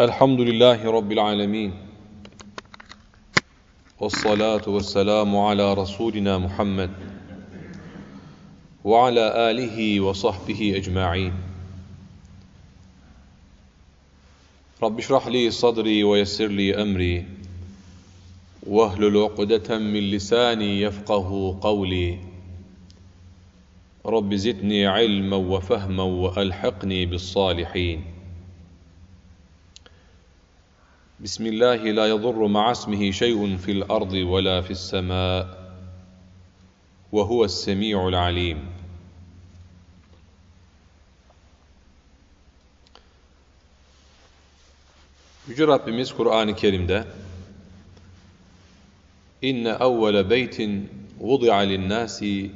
الحمد لله رب العالمين والصلاة والسلام على رسولنا محمد وعلى آله وصحبه أجمعين. رب اشرح لي صدري ويسر لي أمري واهلل عقدة من لساني يفقه قولي. رب زدني علما وفهما وألحقني بالصالحين. بسم الله لا يضر مع اسمه شيء في الأرض ولا في السماء وهو السميع العليم Yüce Rabbimiz Kur'an-ı Kerim'de İnne evvele beytin vudi'a linnâsi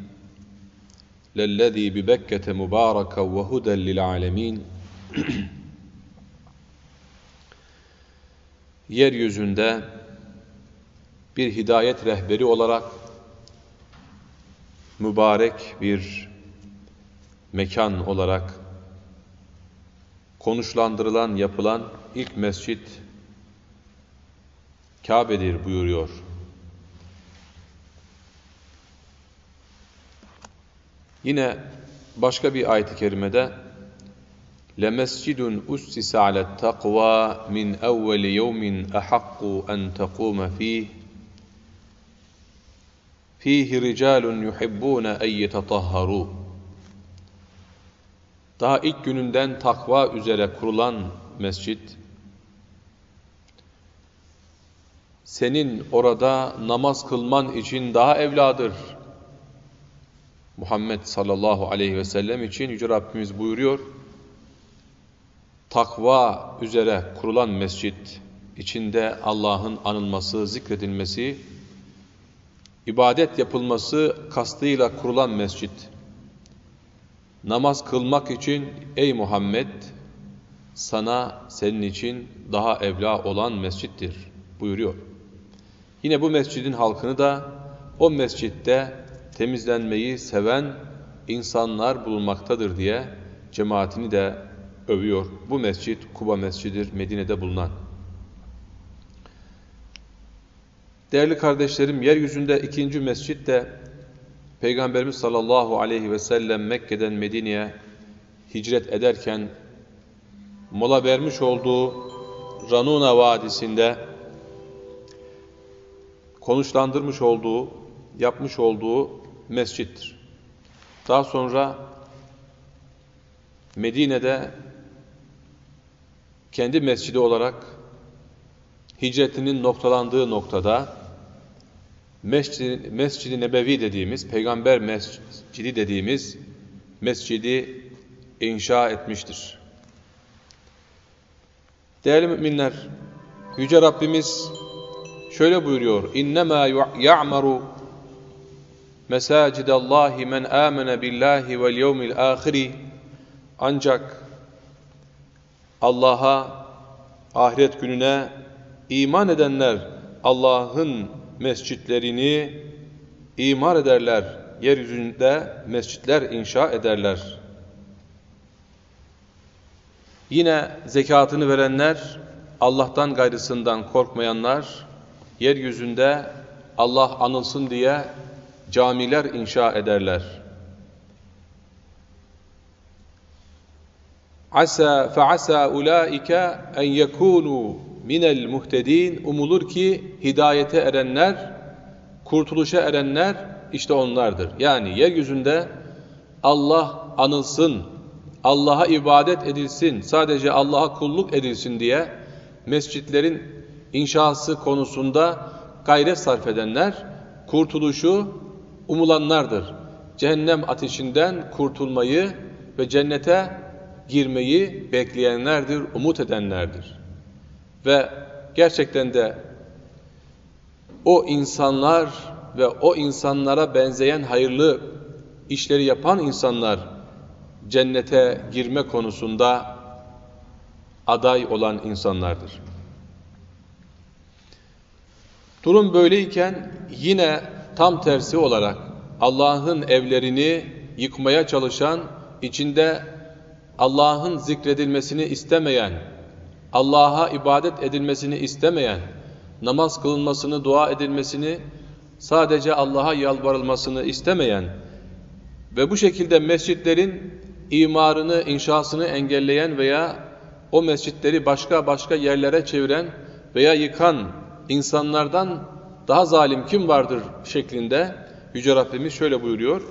lellezî bi Bekkete mübâreken ve huden lil âlemîn yeryüzünde bir hidayet rehberi olarak mübarek bir mekan olarak konuşlandırılan, yapılan ilk mescit Kabe'dir buyuruyor. Yine başka bir ayet-i kerimede لَمَسْجِدٌ أُسِّسَ عَلَى التَّقْوَى مِنْ أَوَّلِ يَوْمٍ أَحَقُّ أَنْ تَقُومَ فِيهِ فِيهِ رِجَالٌ يُحِبُّونَ أَنْ يَتَطَهَّرُوا Daha ilk gününden takva üzere kurulan mescit, senin orada namaz kılman için daha evladır. Muhammed sallallahu aleyhi ve sellem için Yüce Rabbimiz buyuruyor, takva üzere kurulan mescit, içinde Allah'ın anılması, zikredilmesi, ibadet yapılması kastıyla kurulan mescit. Namaz kılmak için ey Muhammed, sana senin için daha evla olan mescittir buyuruyor. Yine bu mescidin halkını da o mescitte temizlenmeyi seven insanlar bulunmaktadır diye cemaatini de övüyor. Bu mescit Kuba Mescididir, Medine'de bulunan. Değerli kardeşlerim, yeryüzünde ikinci mescit de Peygamberimiz sallallahu aleyhi ve sellem Mekke'den Medine'ye hicret ederken mola vermiş olduğu Ranuna Vadisi'nde konuşlandırmış olduğu, yapmış olduğu mescittir. Daha sonra Medine'de kendi mescidi olarak hicretinin noktalandığı noktada Mescid-i Mescid Nebevi dediğimiz, Peygamber Mescidi dediğimiz mescidi inşa etmiştir. Değerli müminler, Yüce Rabbimiz şöyle buyuruyor. İnnemâ ya'maru mesacidallahi men amene billahi vel yevmil ahiri ancak Allah'a, ahiret gününe iman edenler Allah'ın mescitlerini imar ederler. Yeryüzünde mescitler inşa ederler. Yine zekatını verenler, Allah'tan gayrısından korkmayanlar, yeryüzünde Allah anılsın diye camiler inşa ederler. Asa feasa ulaika en yekunu minel muhtedin umulur ki hidayete erenler, kurtuluşa erenler işte onlardır. Yani yeryüzünde Allah anılsın, Allah'a ibadet edilsin, sadece Allah'a kulluk edilsin diye mescitlerin inşası konusunda gayret sarf edenler, kurtuluşu umulanlardır. Cehennem ateşinden kurtulmayı ve cennete girmeyi bekleyenlerdir, umut edenlerdir. Ve gerçekten de o insanlar ve o insanlara benzeyen hayırlı işleri yapan insanlar cennete girme konusunda aday olan insanlardır. Durum böyleyken yine tam tersi olarak Allah'ın evlerini yıkmaya çalışan, içinde Allah'ın zikredilmesini istemeyen, Allah'a ibadet edilmesini istemeyen, namaz kılınmasını, dua edilmesini, sadece Allah'a yalvarılmasını istemeyen ve bu şekilde mescitlerin imarını, inşasını engelleyen veya o mescitleri başka başka yerlere çeviren veya yıkan insanlardan daha zalim kim vardır şeklinde Yüce Rabbimiz şöyle buyuruyor.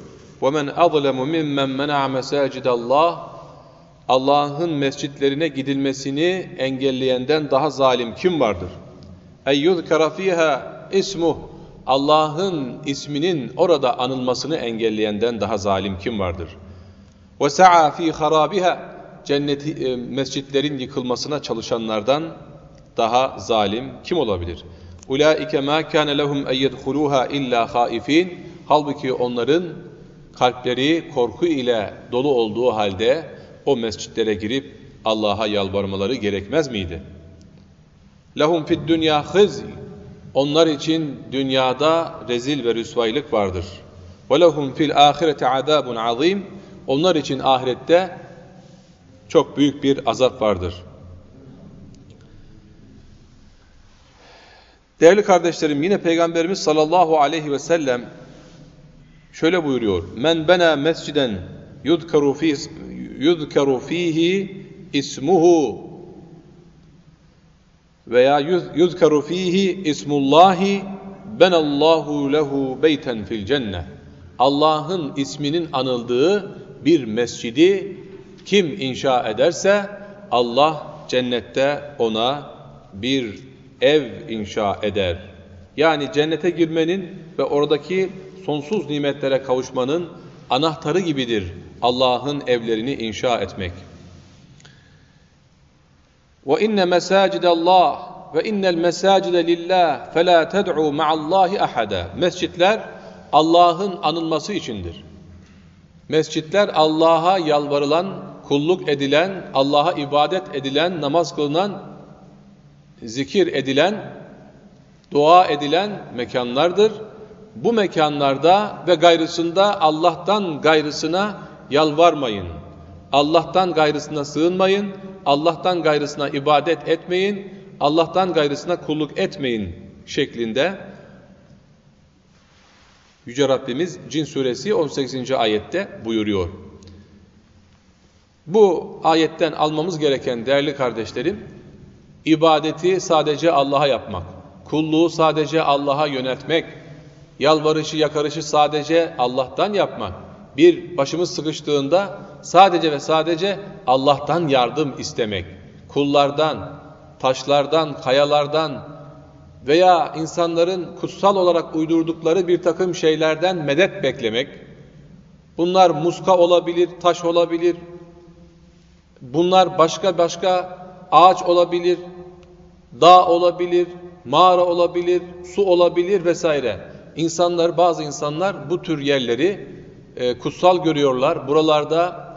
وَمَنْ أَظْلَمُ مِمَّنْ مَنَعَ مَسَاجِدَ اللّٰهِ Allah'ın mescitlerine gidilmesini engelleyenden daha zalim kim vardır? اَيُّذْكَرَ ف۪يهَا ismuh Allah'ın isminin orada anılmasını engelleyenden daha zalim kim vardır? وَسَعَى ف۪ي خَرَابِهَا Cenneti, e, mescitlerin yıkılmasına çalışanlardan daha zalim kim olabilir? Ulaike ma kana lehum en yedhuluha illa haifin. Halbuki onların kalpleri korku ile dolu olduğu halde o mescitlere girip Allah'a yalvarmaları gerekmez miydi? Lahum fid dünya hız. Onlar için dünyada rezil ve rüsvaylık vardır. Lehum fil ahireti azabun azim. Onlar için ahirette çok büyük bir azap vardır. Değerli kardeşlerim yine Peygamberimiz sallallahu aleyhi ve sellem şöyle buyuruyor. Men bena mesciden yudkaru fi yudkaru fihi ismuhu veya yudkaru fihi ismullahi benallahu lehu beyten fil cennet. Allah'ın isminin anıldığı bir mescidi kim inşa ederse Allah cennette ona bir ev inşa eder. Yani cennete girmenin ve oradaki sonsuz nimetlere kavuşmanın anahtarı gibidir Allah'ın evlerini inşa etmek. Ve inne mesacide Allah ve innel mesacide lillah fela ted'u ma'allahi ahada. Mescitler Allah'ın anılması içindir. Mescitler Allah'a yalvarılan, kulluk edilen, Allah'a ibadet edilen, namaz kılınan, zikir edilen, dua edilen mekanlardır. Bu mekanlarda ve gayrısında Allah'tan gayrısına yalvarmayın. Allah'tan gayrısına sığınmayın. Allah'tan gayrısına ibadet etmeyin. Allah'tan gayrısına kulluk etmeyin şeklinde Yüce Rabbimiz Cin suresi 18. ayette buyuruyor. Bu ayetten almamız gereken değerli kardeşlerim, ibadeti sadece Allah'a yapmak, kulluğu sadece Allah'a yöneltmek, yalvarışı yakarışı sadece Allah'tan yapmak, bir başımız sıkıştığında sadece ve sadece Allah'tan yardım istemek, kullardan, taşlardan, kayalardan veya insanların kutsal olarak uydurdukları bir takım şeylerden medet beklemek, bunlar muska olabilir, taş olabilir, bunlar başka başka ağaç olabilir, dağ olabilir, mağara olabilir, su olabilir vesaire. İnsanlar, bazı insanlar bu tür yerleri e, kutsal görüyorlar. Buralarda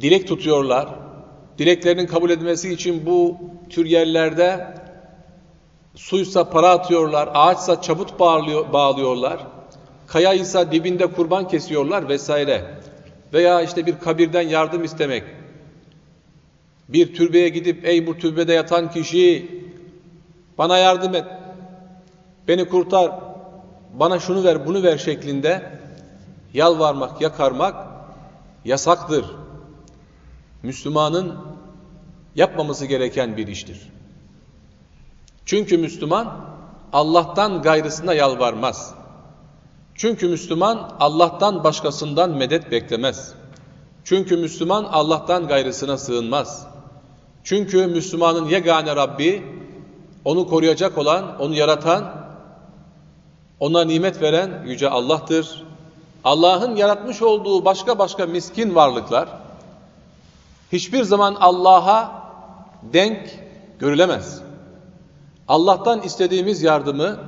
dilek tutuyorlar. Dileklerinin kabul edilmesi için bu tür yerlerde suysa para atıyorlar, ağaçsa çabut bağlıyor, bağlıyorlar. Kaya ise dibinde kurban kesiyorlar vesaire. Veya işte bir kabirden yardım istemek. Bir türbeye gidip ey bu türbede yatan kişi bana yardım et, beni kurtar, bana şunu ver, bunu ver şeklinde yalvarmak, yakarmak yasaktır. Müslümanın yapmaması gereken bir iştir. Çünkü Müslüman Allah'tan gayrısına yalvarmaz. Çünkü Müslüman Allah'tan başkasından medet beklemez. Çünkü Müslüman Allah'tan gayrısına sığınmaz. Çünkü Müslümanın yegane Rabbi, onu koruyacak olan, onu yaratan, ona nimet veren Yüce Allah'tır. Allah'ın yaratmış olduğu başka başka miskin varlıklar, hiçbir zaman Allah'a denk görülemez. Allah'tan istediğimiz yardımı,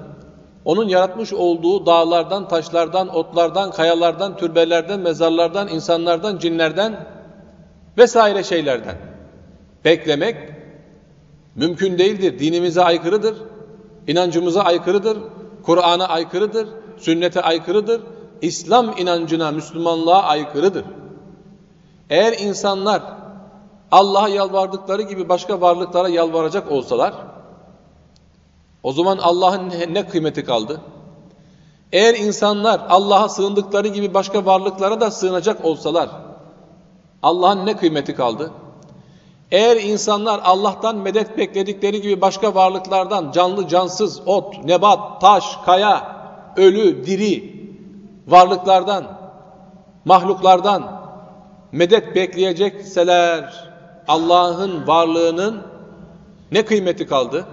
onun yaratmış olduğu dağlardan, taşlardan, otlardan, kayalardan, türbelerden, mezarlardan, insanlardan, cinlerden vesaire şeylerden beklemek mümkün değildir. Dinimize aykırıdır, inancımıza aykırıdır, Kur'an'a aykırıdır, sünnete aykırıdır, İslam inancına, Müslümanlığa aykırıdır. Eğer insanlar Allah'a yalvardıkları gibi başka varlıklara yalvaracak olsalar, o zaman Allah'ın ne kıymeti kaldı? Eğer insanlar Allah'a sığındıkları gibi başka varlıklara da sığınacak olsalar, Allah'ın ne kıymeti kaldı? Eğer insanlar Allah'tan medet bekledikleri gibi başka varlıklardan, canlı cansız, ot, nebat, taş, kaya, ölü, diri varlıklardan, mahluklardan medet bekleyecekseler Allah'ın varlığının ne kıymeti kaldı?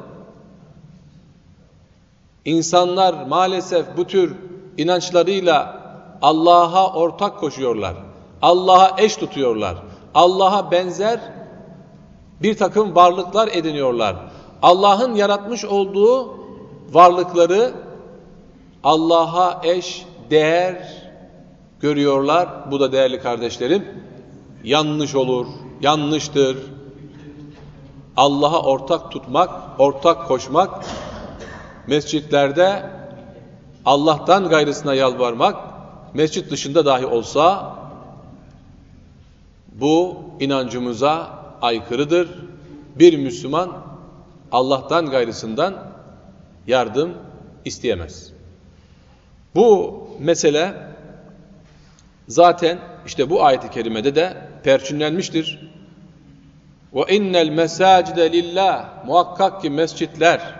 İnsanlar maalesef bu tür inançlarıyla Allah'a ortak koşuyorlar. Allah'a eş tutuyorlar. Allah'a benzer bir takım varlıklar ediniyorlar. Allah'ın yaratmış olduğu varlıkları Allah'a eş, değer görüyorlar. Bu da değerli kardeşlerim yanlış olur, yanlıştır. Allah'a ortak tutmak, ortak koşmak, mescitlerde Allah'tan gayrısına yalvarmak, mescit dışında dahi olsa bu inancımıza aykırıdır. Bir Müslüman Allah'tan gayrısından yardım isteyemez. Bu mesele zaten işte bu ayet-i kerimede de perçinlenmiştir. Ve innel mesacide lillah muhakkak ki mescitler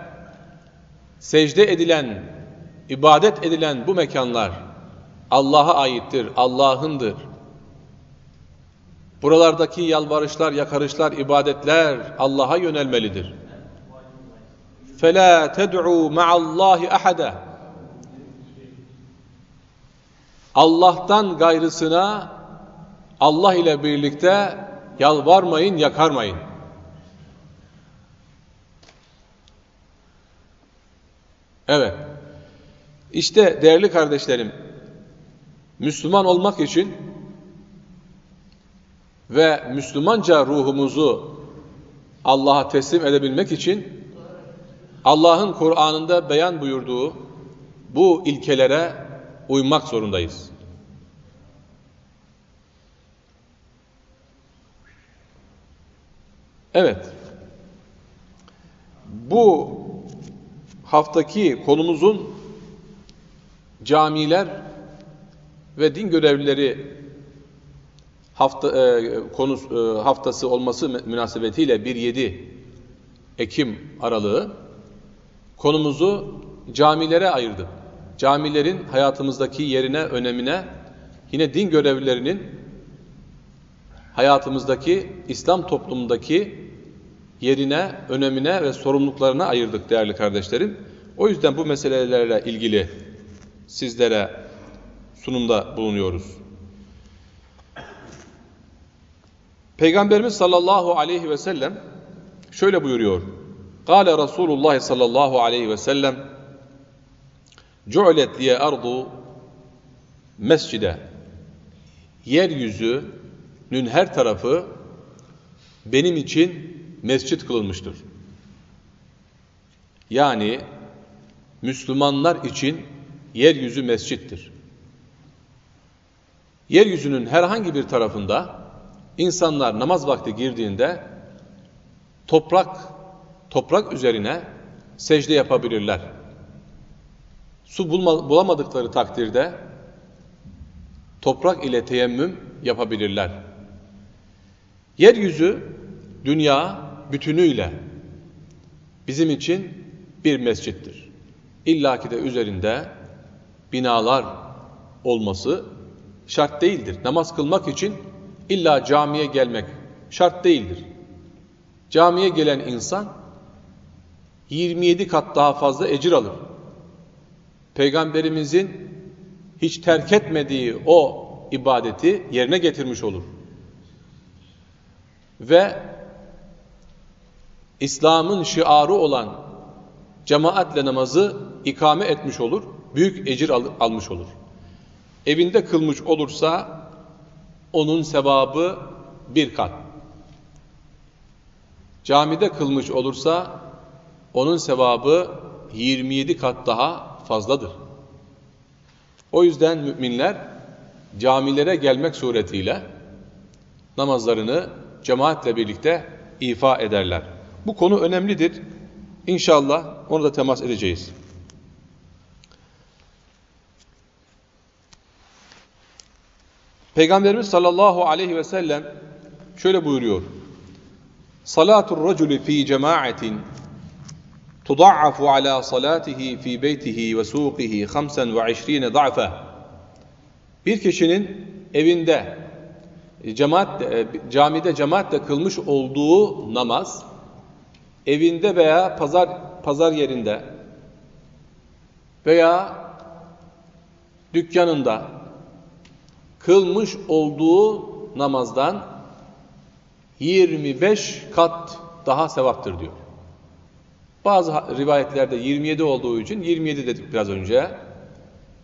secde edilen, ibadet edilen bu mekanlar Allah'a aittir, Allah'ındır. Buralardaki yalvarışlar, yakarışlar, ibadetler Allah'a yönelmelidir. فَلَا تَدْعُوا مَعَ اللّٰهِ أَحَدًا Allah'tan gayrısına Allah ile birlikte yalvarmayın, yakarmayın. Evet. İşte değerli kardeşlerim, Müslüman olmak için ve Müslümanca ruhumuzu Allah'a teslim edebilmek için Allah'ın Kur'an'ında beyan buyurduğu bu ilkelere uymak zorundayız. Evet. Bu haftaki konumuzun camiler ve din görevlileri hafta e, konu e, haftası olması münasebetiyle 1-7 Ekim aralığı konumuzu camilere ayırdı. Camilerin hayatımızdaki yerine, önemine, yine din görevlilerinin hayatımızdaki, İslam toplumundaki yerine, önemine ve sorumluluklarına ayırdık değerli kardeşlerim. O yüzden bu meselelerle ilgili sizlere sunumda bulunuyoruz. Peygamberimiz sallallahu aleyhi ve sellem şöyle buyuruyor. Kale Resulullah sallallahu aleyhi ve sellem Cu'let liye ardu mescide Yeryüzünün her tarafı benim için mescit kılınmıştır. Yani Müslümanlar için yeryüzü mescittir. Yeryüzünün herhangi bir tarafında insanlar namaz vakti girdiğinde toprak toprak üzerine secde yapabilirler. Su bulma, bulamadıkları takdirde toprak ile teyemmüm yapabilirler. Yeryüzü, dünya bütünüyle bizim için bir mescittir. İlla ki de üzerinde binalar olması şart değildir. Namaz kılmak için illa camiye gelmek şart değildir. Camiye gelen insan 27 kat daha fazla ecir alır. Peygamberimizin hiç terk etmediği o ibadeti yerine getirmiş olur. Ve İslam'ın şiarı olan cemaatle namazı ikame etmiş olur, büyük ecir al almış olur. Evinde kılmış olursa onun sevabı bir kat. Camide kılmış olursa onun sevabı 27 kat daha fazladır. O yüzden müminler camilere gelmek suretiyle namazlarını cemaatle birlikte ifa ederler. Bu konu önemlidir. İnşallah onu da temas edeceğiz. Peygamberimiz sallallahu aleyhi ve sellem şöyle buyuruyor. Salatul raculi fi cemaatin tuda'afu ala salatihi fi beytihi ve suqihi 25 da'fe. Bir kişinin evinde cemaat e, camide cemaatle kılmış olduğu namaz evinde veya pazar pazar yerinde veya dükkanında kılmış olduğu namazdan 25 kat daha sevaptır diyor. Bazı rivayetlerde 27 olduğu için 27 dedik biraz önce.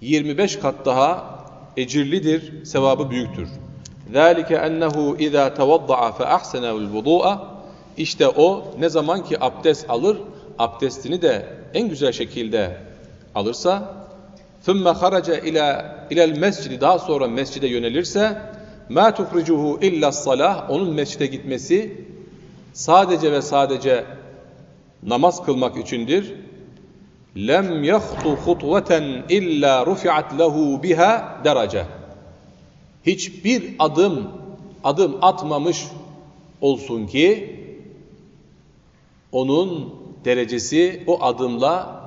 25 kat daha ecirlidir, sevabı büyüktür. ذَٰلِكَ اَنَّهُ اِذَا تَوَضَّعَ فَاَحْسَنَهُ الْوُضُوءَ İşte o ne zaman ki abdest alır, abdestini de en güzel şekilde alırsa ثُمَّ خَرَجَ اِلَى اِلَى الْمَسْجِدِ Daha sonra mescide yönelirse مَا تُخْرِجُهُ اِلَّا الصَّلَاهِ Onun mescide gitmesi sadece ve sadece namaz kılmak içindir. Lem yahtu hutweten illa rufi'at lehu biha derece. Hiçbir adım adım atmamış olsun ki onun derecesi o adımla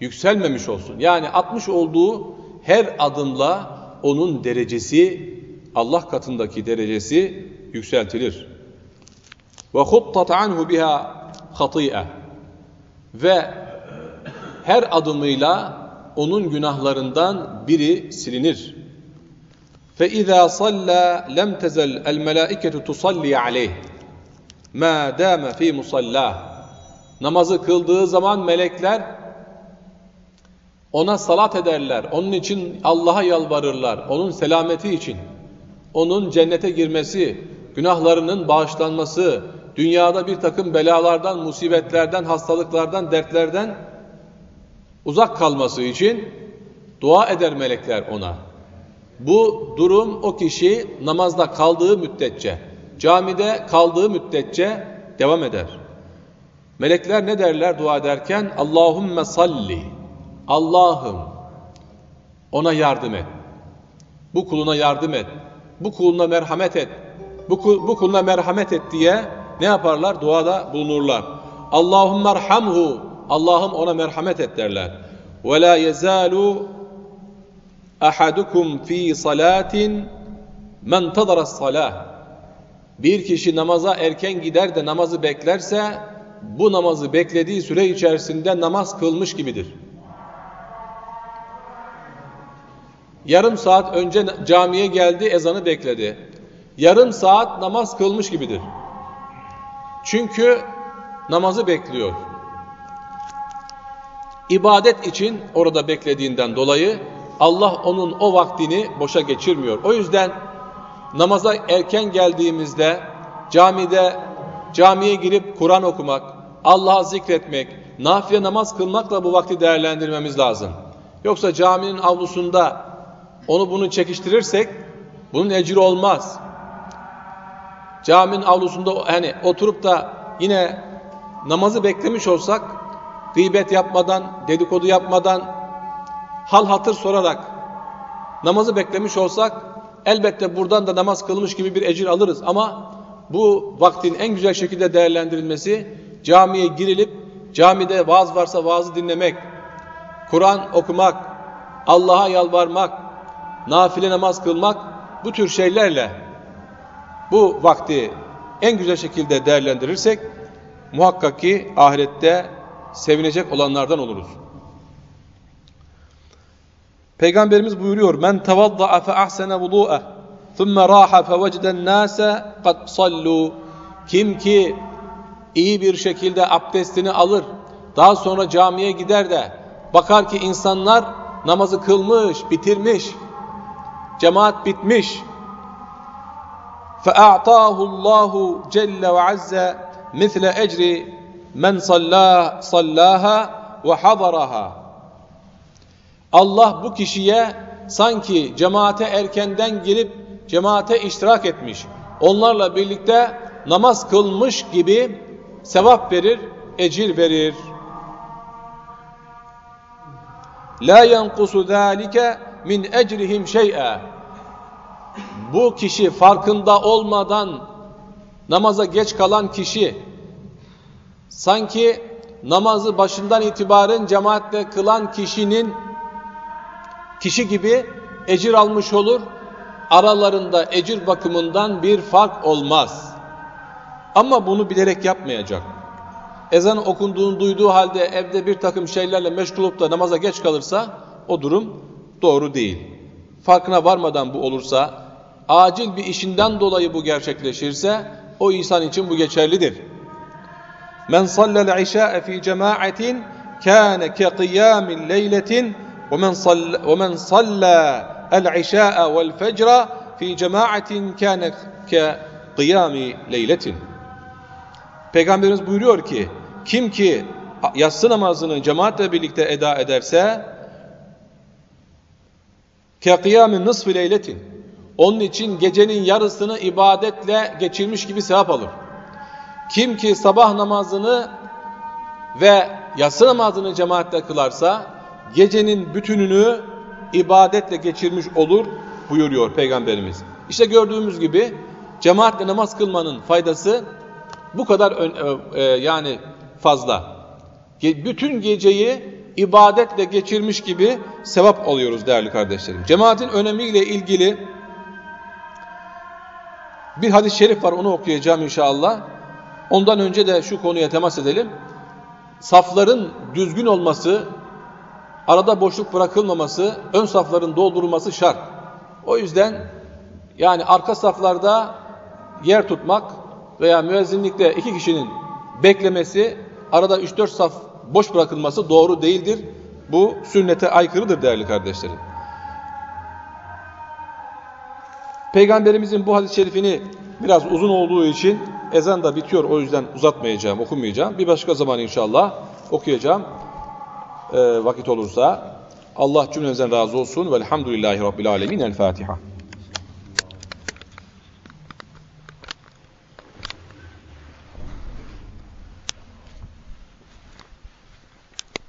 yükselmemiş olsun. Yani atmış olduğu her adımla onun derecesi Allah katındaki derecesi yükseltilir. Ve huttat anhu biha hati'e ve her adımıyla onun günahlarından biri silinir. فَاِذَا صَلَّى لَمْ تَزَلْ الْمَلَائِكَةُ تُصَلِّي عَلَيْهِ مَا دَامَ ف۪ي مُصَلَّاهِ Namazı kıldığı zaman melekler ona salat ederler. Onun için Allah'a yalvarırlar. Onun selameti için. Onun cennete girmesi, günahlarının bağışlanması, dünyada bir takım belalardan, musibetlerden, hastalıklardan, dertlerden uzak kalması için dua eder melekler ona. Bu durum o kişi namazda kaldığı müddetçe, camide kaldığı müddetçe devam eder. Melekler ne derler dua ederken? Allahümme salli. Allah'ım ona yardım et. Bu kuluna yardım et. Bu kuluna merhamet et. Bu, bu kuluna merhamet et diye ne yaparlar? Duada bulunurlar. Allahümme erhamhu. Allah'ım ona merhamet et derler. Ve la yezalu ahadukum fi salatin men tadara salah. Bir kişi namaza erken gider de namazı beklerse bu namazı beklediği süre içerisinde namaz kılmış gibidir. Yarım saat önce camiye geldi, ezanı bekledi. Yarım saat namaz kılmış gibidir. Çünkü namazı bekliyor. İbadet için orada beklediğinden dolayı Allah onun o vaktini boşa geçirmiyor. O yüzden namaza erken geldiğimizde camide camiye girip Kur'an okumak, Allah'a zikretmek, nafile namaz kılmakla bu vakti değerlendirmemiz lazım. Yoksa caminin avlusunda onu bunu çekiştirirsek bunun ecri olmaz. Caminin avlusunda hani oturup da yine namazı beklemiş olsak gıybet yapmadan, dedikodu yapmadan, hal hatır sorarak namazı beklemiş olsak elbette buradan da namaz kılmış gibi bir ecir alırız. Ama bu vaktin en güzel şekilde değerlendirilmesi camiye girilip camide vaaz varsa vaazı dinlemek, Kur'an okumak, Allah'a yalvarmak, nafile namaz kılmak bu tür şeylerle bu vakti en güzel şekilde değerlendirirsek muhakkak ki ahirette sevinecek olanlardan oluruz. Peygamberimiz buyuruyor: "Men tavaddaa fe ahsene vudu'eh, thumma raha fe vecden nase kad sallu." Kim ki iyi bir şekilde abdestini alır, daha sonra camiye gider de bakar ki insanlar namazı kılmış, bitirmiş, cemaat bitmiş. فَاَعْطَاهُ اللّٰهُ جَلَّ وَعَزَّ مِثْلَ اَجْرِ مَنْ صَلَّاهَا وَحَضَرَهَا Allah bu kişiye sanki cemaate erkenden gelip cemaate iştirak etmiş, onlarla birlikte namaz kılmış gibi sevap verir, ecir verir. La yankusu zalike min ecrihim şey'e. Bu kişi farkında olmadan namaza geç kalan kişi sanki namazı başından itibaren cemaatle kılan kişinin kişi gibi ecir almış olur. Aralarında ecir bakımından bir fark olmaz. Ama bunu bilerek yapmayacak. Ezan okunduğunu duyduğu halde evde bir takım şeylerle meşgul olup da namaza geç kalırsa o durum doğru değil. Farkına varmadan bu olursa, acil bir işinden dolayı bu gerçekleşirse o insan için bu geçerlidir. Men sallal işa'e fi cemaatin kâne ke kıyâmin leyletin ve men salla el işa'e vel fecra fi cemaatin kâne ke kıyâmi leyletin. Peygamberimiz buyuruyor ki kim ki yatsı namazını cemaatle birlikte eda ederse ke kıyâmin nısfı leyletin onun için gecenin yarısını ibadetle geçirmiş gibi sevap alır. Kim ki sabah namazını ve yatsı namazını cemaatle kılarsa gecenin bütününü ibadetle geçirmiş olur buyuruyor Peygamberimiz. İşte gördüğümüz gibi cemaatle namaz kılmanın faydası bu kadar ön, e, yani fazla. Ge, bütün geceyi ibadetle geçirmiş gibi sevap alıyoruz değerli kardeşlerim. Cemaatin önemiyle ilgili bir hadis-i şerif var onu okuyacağım inşallah. Ondan önce de şu konuya temas edelim. Safların düzgün olması, arada boşluk bırakılmaması, ön safların doldurulması şart. O yüzden yani arka saflarda yer tutmak veya müezzinlikte iki kişinin beklemesi, arada 3-4 saf boş bırakılması doğru değildir. Bu sünnete aykırıdır değerli kardeşlerim. Peygamberimizin bu hadis-i şerifini biraz uzun olduğu için ezan da bitiyor. O yüzden uzatmayacağım, okumayacağım. Bir başka zaman inşallah okuyacağım. E, vakit olursa. Allah cümlenizden razı olsun. Velhamdülillahi Rabbil Alemin. El Fatiha.